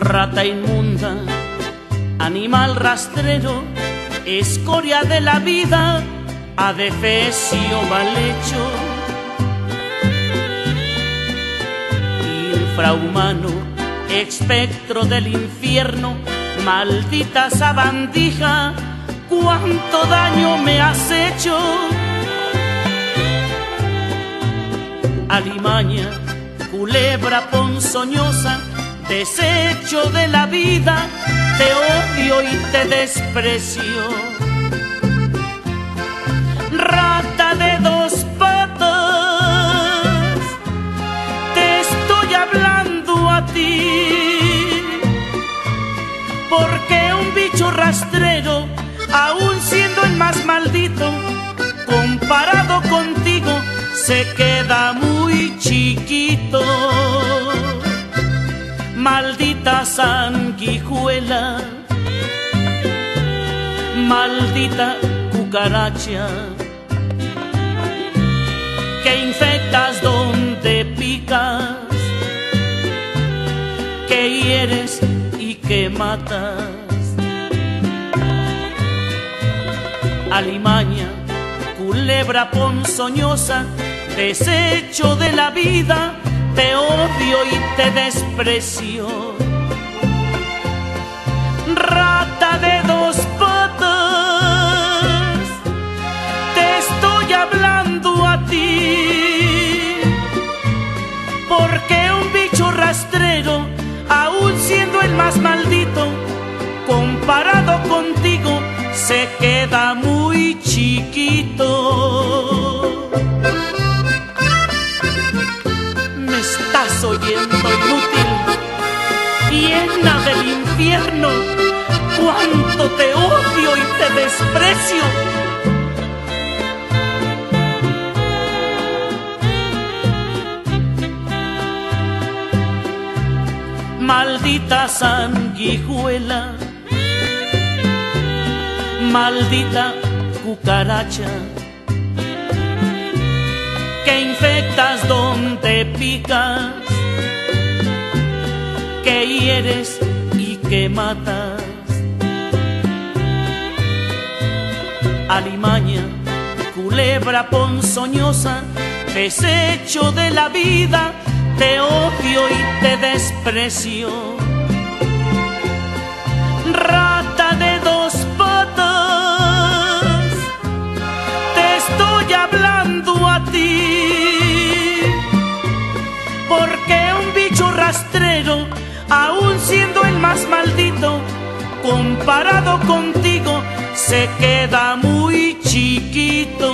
rata inmunda, animal rastrero, escoria de la vida, adefesio mal hecho. Infrahumano, espectro del infierno, maldita sabandija, cuánto daño me has hecho. Alimaña, culebra ponzoñosa, desecho de la vida, te odio y te desprecio. Rata de dos patas, te estoy hablando a ti, porque un bicho rastrero, aun siendo el más maldito, comparado contigo, se queda muy chiquito maldita sanguijuela, maldita cucaracha, que infectas donde picas, que hieres y que matas. Alimaña, culebra ponzoñosa, desecho de la vida, te odio y te desprecio. Rata de dos patas, te estoy hablando a ti. Porque un bicho rastrero, aun siendo el más maldito, comparado contigo, se queda muy chiquito. Llena del infierno, cuánto te odio y te desprecio. Maldita sanguijuela, maldita cucaracha. Que infectas donde picas, y que matas. Alimaña, culebra ponzoñosa, desecho de la vida, te odio y te desprecio. Comparado contigo, se queda muy chiquito.